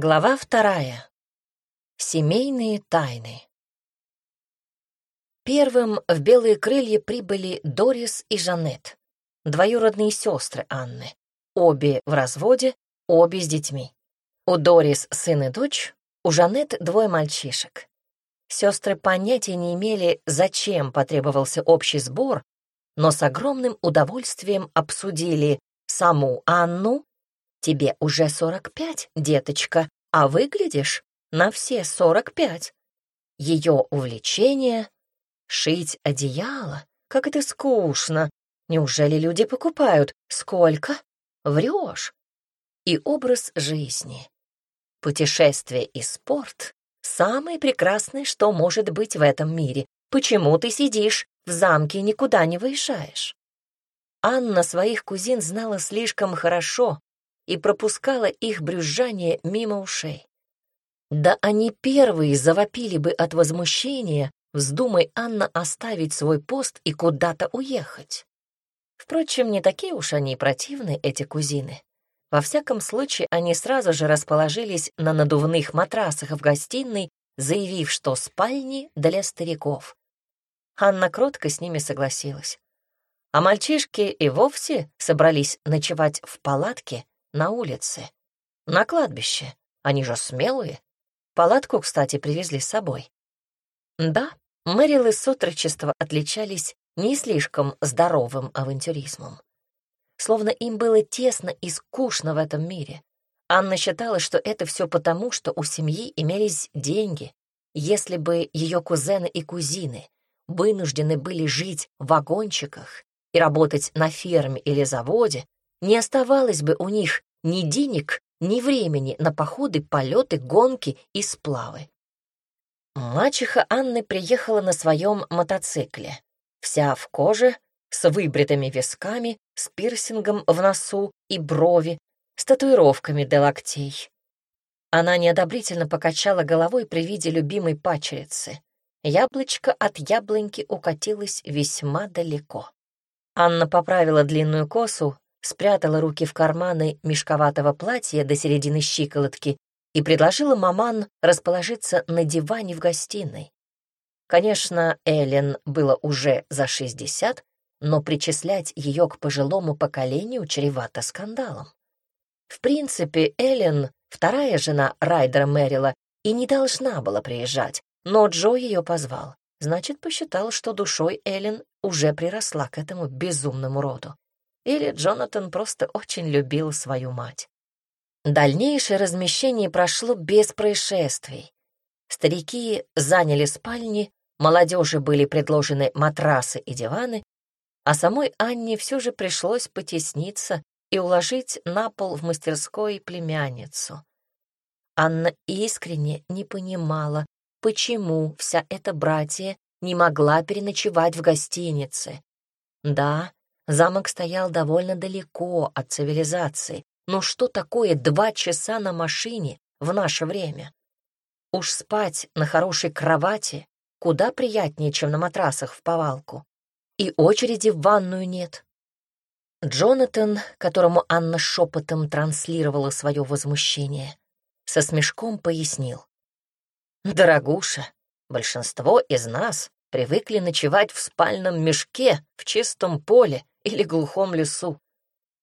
Глава вторая. Семейные тайны. Первым в белые крылья прибыли Дорис и Жанет, двоюродные сестры Анны, обе в разводе, обе с детьми. У Дорис сын и дочь, у Жанет двое мальчишек. Сестры понятия не имели, зачем потребовался общий сбор, но с огромным удовольствием обсудили саму Анну Тебе уже сорок пять, деточка, а выглядишь на все сорок пять. Ее увлечение — шить одеяло. Как это скучно. Неужели люди покупают? Сколько? Врешь. И образ жизни. Путешествие и спорт — самое прекрасное, что может быть в этом мире. Почему ты сидишь в замке и никуда не выезжаешь? Анна своих кузин знала слишком хорошо, и пропускала их брюзжание мимо ушей. Да они первые завопили бы от возмущения, вздумай Анна оставить свой пост и куда-то уехать. Впрочем, не такие уж они противны, эти кузины. Во всяком случае, они сразу же расположились на надувных матрасах в гостиной, заявив, что спальни для стариков. Анна кротко с ними согласилась. А мальчишки и вовсе собрались ночевать в палатке, на улице, на кладбище. Они же смелые. Палатку, кстати, привезли с собой. Да, Мэрил и сотрудничество отличались не слишком здоровым авантюризмом. Словно им было тесно и скучно в этом мире. Анна считала, что это все потому, что у семьи имелись деньги. Если бы ее кузены и кузины вынуждены были жить в вагончиках и работать на ферме или заводе, не оставалось бы у них ни денег, ни времени на походы, полеты, гонки и сплавы. Мачеха Анны приехала на своем мотоцикле, вся в коже, с выбритыми висками, с пирсингом в носу и брови, с татуировками до локтей. Она неодобрительно покачала головой при виде любимой пачерицы. Яблочко от яблоньки укатилось весьма далеко. Анна поправила длинную косу, спрятала руки в карманы мешковатого платья до середины щиколотки и предложила маман расположиться на диване в гостиной. Конечно, Эллен было уже за шестьдесят, но причислять ее к пожилому поколению чревато скандалом. В принципе, Эллен, вторая жена Райдера Мэрила, и не должна была приезжать, но Джо ее позвал. Значит, посчитал, что душой Эллен уже приросла к этому безумному роду или Джонатан просто очень любил свою мать. Дальнейшее размещение прошло без происшествий. Старики заняли спальни, молодежи были предложены матрасы и диваны, а самой Анне все же пришлось потесниться и уложить на пол в мастерской племянницу. Анна искренне не понимала, почему вся эта братья не могла переночевать в гостинице. Да, Замок стоял довольно далеко от цивилизации. Но что такое два часа на машине в наше время? Уж спать на хорошей кровати куда приятнее, чем на матрасах в повалку. И очереди в ванную нет. Джонатан, которому Анна шепотом транслировала свое возмущение, со смешком пояснил. «Дорогуша, большинство из нас привыкли ночевать в спальном мешке в чистом поле или глухом лесу.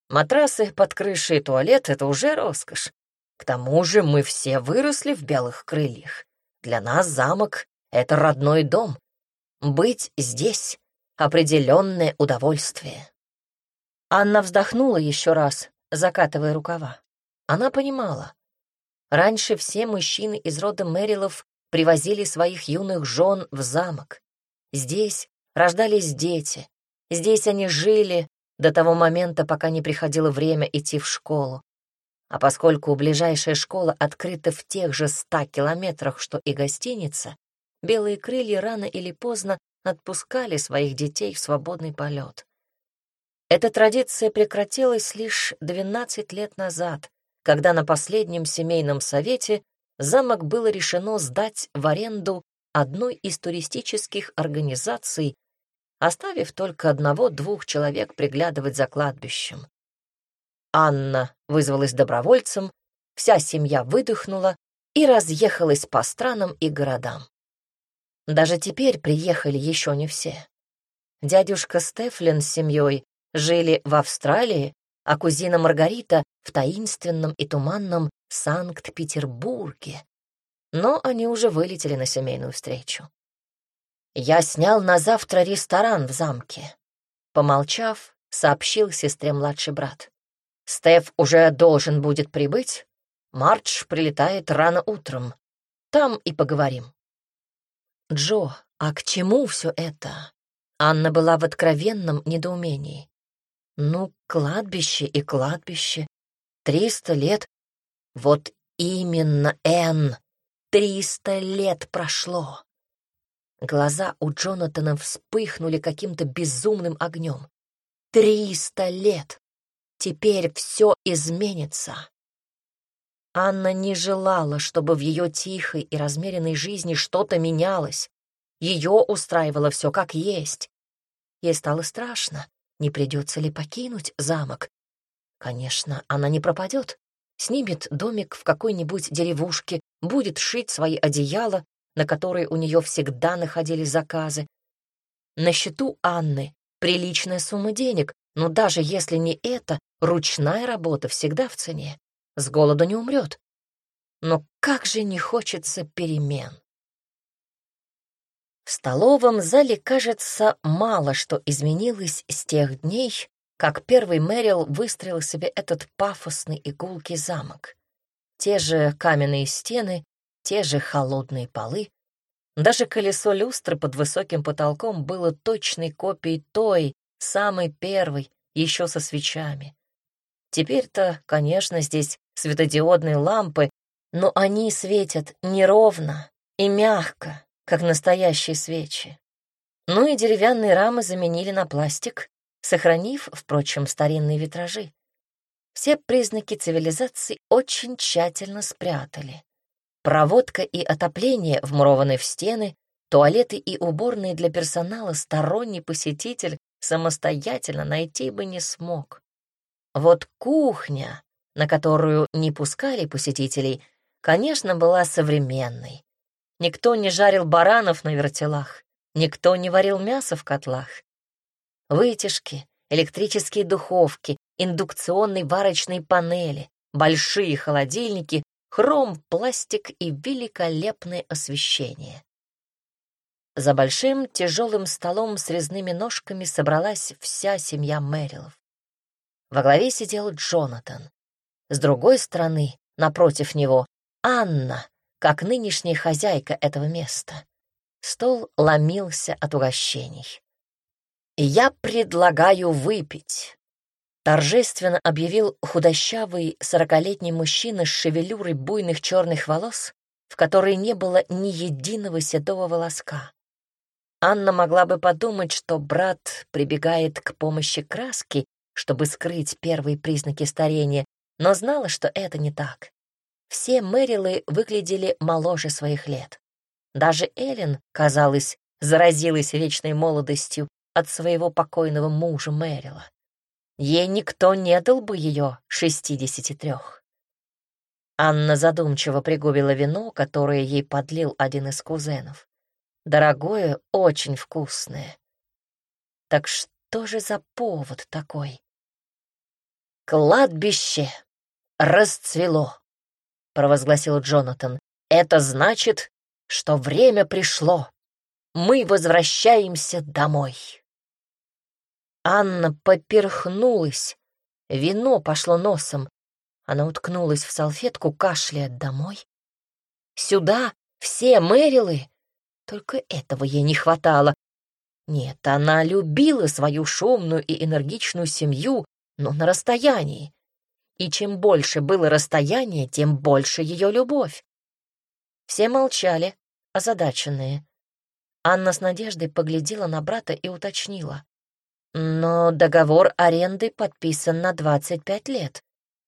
Матрасы под крышей и туалет — это уже роскошь. К тому же мы все выросли в белых крыльях. Для нас замок — это родной дом. Быть здесь — определенное удовольствие. Анна вздохнула еще раз, закатывая рукава. Она понимала. Раньше все мужчины из рода Мэрилов привозили своих юных жен в замок. Здесь рождались дети, Здесь они жили до того момента, пока не приходило время идти в школу. А поскольку ближайшая школа открыта в тех же ста километрах, что и гостиница, белые крылья рано или поздно отпускали своих детей в свободный полет. Эта традиция прекратилась лишь 12 лет назад, когда на последнем семейном совете замок было решено сдать в аренду одной из туристических организаций, оставив только одного-двух человек приглядывать за кладбищем. Анна вызвалась добровольцем вся семья выдохнула и разъехалась по странам и городам. Даже теперь приехали еще не все. Дядюшка Стефлин с семьей жили в Австралии, а кузина Маргарита — в таинственном и туманном Санкт-Петербурге. Но они уже вылетели на семейную встречу. Я снял на завтра ресторан в замке. Помолчав, сообщил сестре младший брат. Стеф уже должен будет прибыть. Мардж прилетает рано утром. Там и поговорим. Джо, а к чему все это? Анна была в откровенном недоумении. Ну, кладбище и кладбище. Триста лет. Вот именно, Энн. Триста лет прошло. Глаза у Джонатана вспыхнули каким-то безумным огнем. Триста лет! Теперь все изменится. Анна не желала, чтобы в ее тихой и размеренной жизни что-то менялось. Ее устраивало все как есть. Ей стало страшно, не придется ли покинуть замок. Конечно, она не пропадет. Снимет домик в какой-нибудь деревушке, будет шить свои одеяла, на которые у нее всегда находились заказы. На счету Анны приличная сумма денег, но даже если не это, ручная работа всегда в цене. С голоду не умрет. Но как же не хочется перемен. В столовом зале, кажется, мало что изменилось с тех дней, как первый Мэрил выстроил себе этот пафосный игулкий замок. Те же каменные стены, те же холодные полы. Даже колесо люстры под высоким потолком было точной копией той, самой первой, еще со свечами. Теперь-то, конечно, здесь светодиодные лампы, но они светят неровно и мягко, как настоящие свечи. Ну и деревянные рамы заменили на пластик, сохранив, впрочем, старинные витражи. Все признаки цивилизации очень тщательно спрятали. Проводка и отопление вмурованы в стены, туалеты и уборные для персонала сторонний посетитель самостоятельно найти бы не смог. Вот кухня, на которую не пускали посетителей, конечно, была современной. Никто не жарил баранов на вертелах, никто не варил мясо в котлах. Вытяжки, электрические духовки, индукционные варочные панели, большие холодильники хром, пластик и великолепное освещение. За большим тяжелым столом с резными ножками собралась вся семья Мэрилов. Во главе сидел Джонатан. С другой стороны, напротив него, Анна, как нынешняя хозяйка этого места. Стол ломился от угощений. «Я предлагаю выпить», торжественно объявил худощавый сорокалетний мужчина с шевелюрой буйных черных волос, в которой не было ни единого седого волоска. Анна могла бы подумать, что брат прибегает к помощи краски, чтобы скрыть первые признаки старения, но знала, что это не так. Все Мэрилы выглядели моложе своих лет. Даже Эллен, казалось, заразилась вечной молодостью от своего покойного мужа Мэрила. Ей никто не дал бы ее шестидесяти трех. Анна задумчиво пригубила вино, которое ей подлил один из кузенов. Дорогое, очень вкусное. Так что же за повод такой? «Кладбище расцвело», — провозгласил Джонатан. «Это значит, что время пришло. Мы возвращаемся домой». Анна поперхнулась. Вино пошло носом. Она уткнулась в салфетку, кашляя домой. Сюда все Мэрилы. Только этого ей не хватало. Нет, она любила свою шумную и энергичную семью, но на расстоянии. И чем больше было расстояние, тем больше ее любовь. Все молчали, озадаченные. Анна с надеждой поглядела на брата и уточнила. Но договор аренды подписан на 25 лет.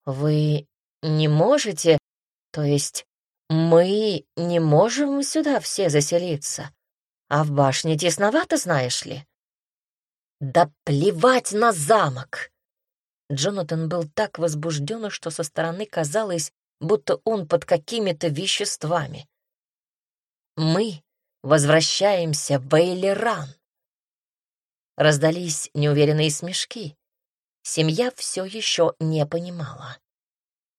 Вы не можете, то есть мы не можем сюда все заселиться. А в башне тесновато, знаешь ли? Да плевать на замок! Джонатан был так возбужден, что со стороны казалось, будто он под какими-то веществами. «Мы возвращаемся в Эйлеран!» Раздались неуверенные смешки. Семья все еще не понимала.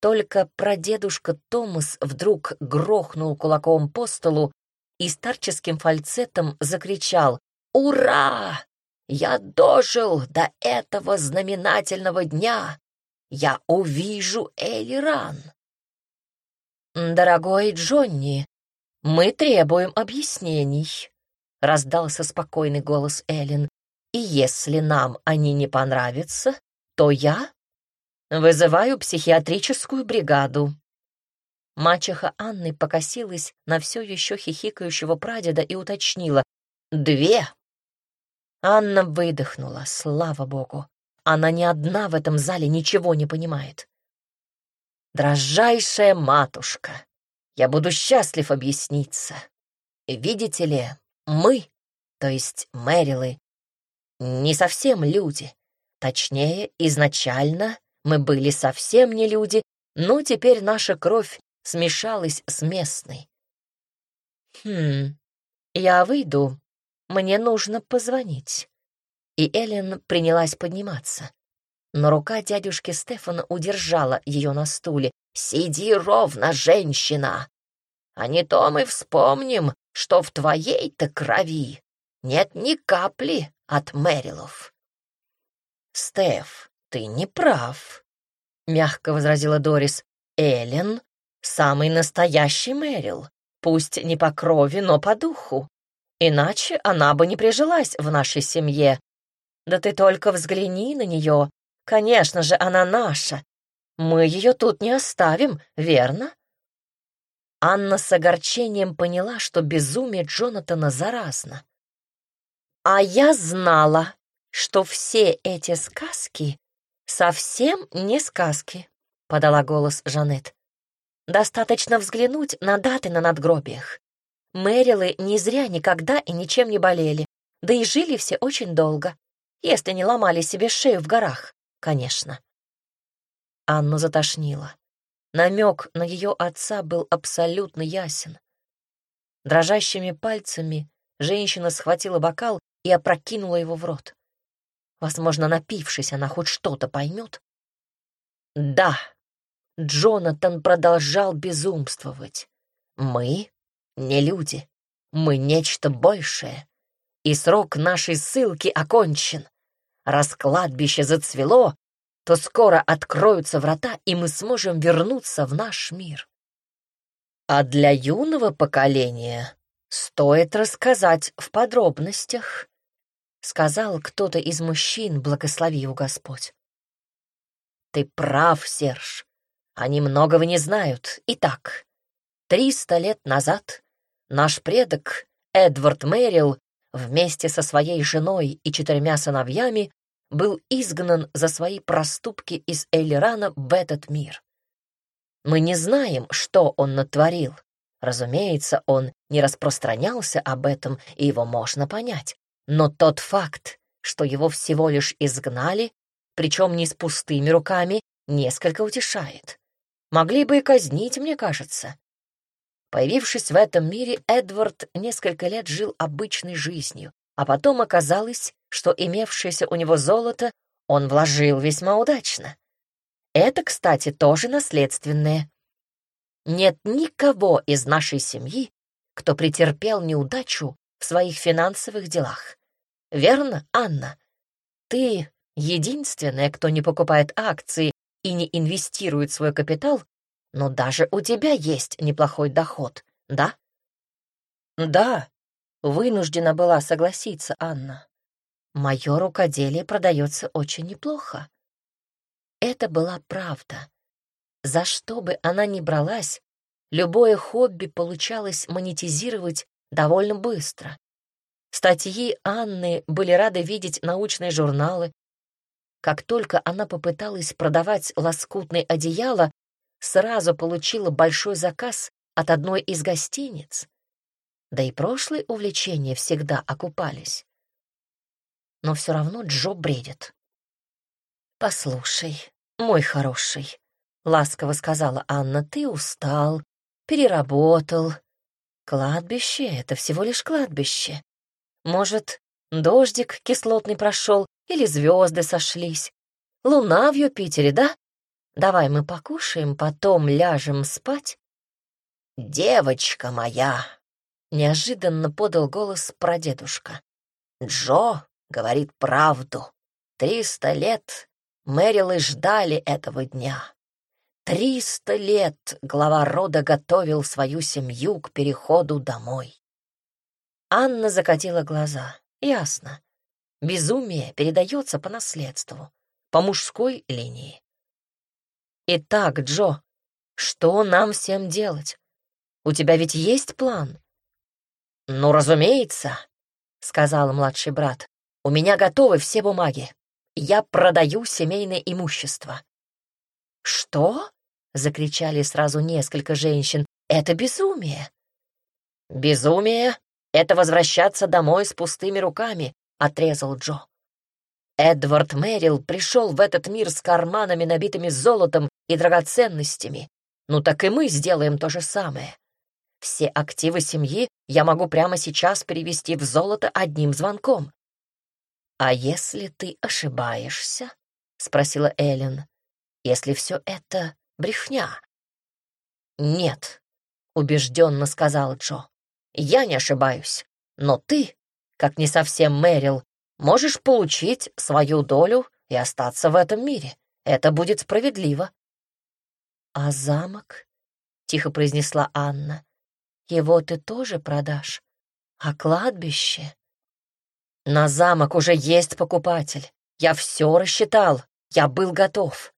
Только прадедушка Томас вдруг грохнул кулаком по столу и старческим фальцетом закричал «Ура! Я дожил до этого знаменательного дня! Я увижу Элиран!» «Дорогой Джонни, мы требуем объяснений», — раздался спокойный голос Эллен. «И если нам они не понравятся, то я вызываю психиатрическую бригаду». Мачеха Анны покосилась на все еще хихикающего прадеда и уточнила. «Две!» Анна выдохнула, слава богу. Она не одна в этом зале ничего не понимает. «Дрожайшая матушка, я буду счастлив объясниться. Видите ли, мы, то есть Мэрилы, не совсем люди. Точнее, изначально мы были совсем не люди, но теперь наша кровь смешалась с местной. Хм, я выйду. Мне нужно позвонить. И Эллен принялась подниматься. Но рука дядюшки Стефана удержала ее на стуле. «Сиди ровно, женщина! А не то мы вспомним, что в твоей-то крови нет ни капли от Мэрилов». «Стеф, ты не прав», — мягко возразила Дорис. «Эллен — самый настоящий Мэрил, пусть не по крови, но по духу. Иначе она бы не прижилась в нашей семье. Да ты только взгляни на нее. Конечно же, она наша. Мы ее тут не оставим, верно?» Анна с огорчением поняла, что безумие Джонатана заразно. «А я знала, что все эти сказки совсем не сказки», — подала голос Жанет. «Достаточно взглянуть на даты на надгробиях. Мэрилы не зря никогда и ничем не болели, да и жили все очень долго, если не ломали себе шею в горах, конечно». Анну затошнило. Намек на ее отца был абсолютно ясен. Дрожащими пальцами женщина схватила бокал и опрокинула его в рот. Возможно, напившись, она хоть что-то поймет. Да, Джонатан продолжал безумствовать. Мы не люди, мы нечто большее. И срок нашей ссылки окончен. Раз кладбище зацвело, то скоро откроются врата, и мы сможем вернуться в наш мир. А для юного поколения стоит рассказать в подробностях, сказал кто-то из мужчин, благослови его Господь. Ты прав, Серж. Они многого не знают. Итак, триста лет назад наш предок Эдвард Мэрил вместе со своей женой и четырьмя сыновьями был изгнан за свои проступки из Эйлерана в этот мир. Мы не знаем, что он натворил. Разумеется, он не распространялся об этом, и его можно понять. Но тот факт, что его всего лишь изгнали, причем не с пустыми руками, несколько утешает. Могли бы и казнить, мне кажется. Появившись в этом мире, Эдвард несколько лет жил обычной жизнью, а потом оказалось, что имевшееся у него золото он вложил весьма удачно. Это, кстати, тоже наследственное. Нет никого из нашей семьи, кто претерпел неудачу в своих финансовых делах. Верно, Анна? Ты единственная, кто не покупает акции и не инвестирует свой капитал, но даже у тебя есть неплохой доход, да? Да, вынуждена была согласиться Анна. Мое рукоделие продается очень неплохо. Это была правда. За что бы она ни бралась, любое хобби получалось монетизировать довольно быстро. Статьи Анны были рады видеть научные журналы. Как только она попыталась продавать лоскутные одеяла, сразу получила большой заказ от одной из гостиниц. Да и прошлые увлечения всегда окупались но все равно Джо бредит. «Послушай, мой хороший, ласково сказала Анна, — «ты устал, переработал. Кладбище — это всего лишь кладбище. Может, дождик кислотный прошел или звезды сошлись. Луна в Юпитере, да? Давай мы покушаем, потом ляжем спать». «Девочка моя!» — неожиданно подал голос прадедушка. «Джо говорит правду. Триста лет Мэрилы ждали этого дня. Триста лет глава рода готовил свою семью к переходу домой. Анна закатила глаза. Ясно. Безумие передается по наследству, по мужской линии. Итак, Джо, что нам всем делать? У тебя ведь есть план? Ну, разумеется, сказал младший брат. У меня готовы все бумаги. Я продаю семейное имущество. Что? — закричали сразу несколько женщин. «Это безумие!» «Безумие — это возвращаться домой с пустыми руками», — отрезал Джо. Эдвард Мэрил пришел в этот мир с карманами, набитыми золотом и драгоценностями. Ну так и мы сделаем то же самое. Все активы семьи я могу прямо сейчас перевести в золото одним звонком. «А если ты ошибаешься?» — спросила Эллен. «Если все это брехня. «Нет», — убежденно сказал Джо, — «я не ошибаюсь, но ты, как не совсем Мэрил, можешь получить свою долю и остаться в этом мире. Это будет справедливо». «А замок?» — тихо произнесла Анна. «Его ты тоже продашь? А кладбище?» «На замок уже есть покупатель. Я все рассчитал. Я был готов.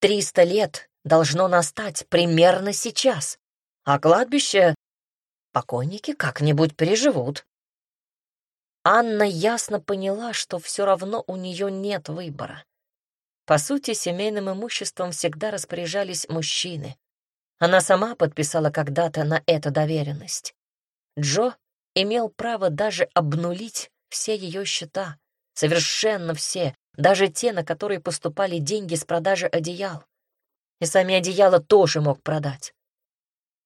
Триста лет должно настать примерно сейчас, а кладбище покойники как-нибудь переживут. Анна ясно поняла, что все равно у нее нет выбора. По сути, семейным имуществом всегда распоряжались мужчины. Она сама подписала когда-то на эту доверенность. Джо имел право даже обнулить все ее счета, совершенно все, даже те, на которые поступали деньги с продажи одеял и сами одеяла тоже мог продать.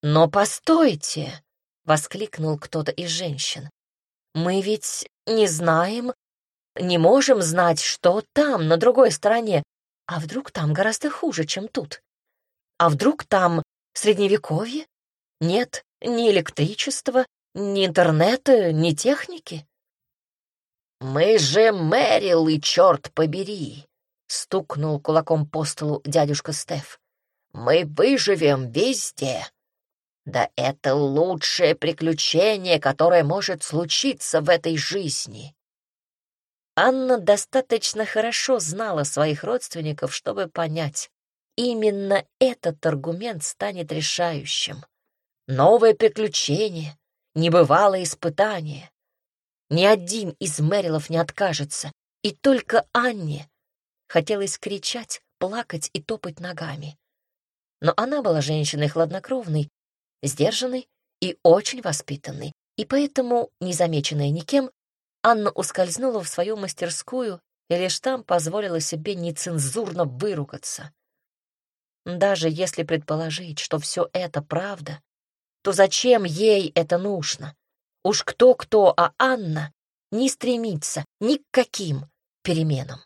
«Но постойте!» — воскликнул кто-то из женщин. «Мы ведь не знаем, не можем знать, что там, на другой стороне. А вдруг там гораздо хуже, чем тут? А вдруг там средневековье? Нет ни электричества, ни интернета, ни техники?» «Мы же Мэрилы, черт побери!» — стукнул кулаком по столу дядюшка Стеф. Мы выживем везде. Да это лучшее приключение, которое может случиться в этой жизни. Анна достаточно хорошо знала своих родственников, чтобы понять, именно этот аргумент станет решающим. Новое приключение, небывалое испытание. Ни один из Мэрилов не откажется, и только Анне хотелось кричать, плакать и топать ногами но она была женщиной хладнокровной, сдержанной и очень воспитанной, и поэтому, незамеченная никем, Анна ускользнула в свою мастерскую и лишь там позволила себе нецензурно выругаться. Даже если предположить, что все это правда, то зачем ей это нужно? Уж кто-кто, а Анна не стремится ни к каким переменам.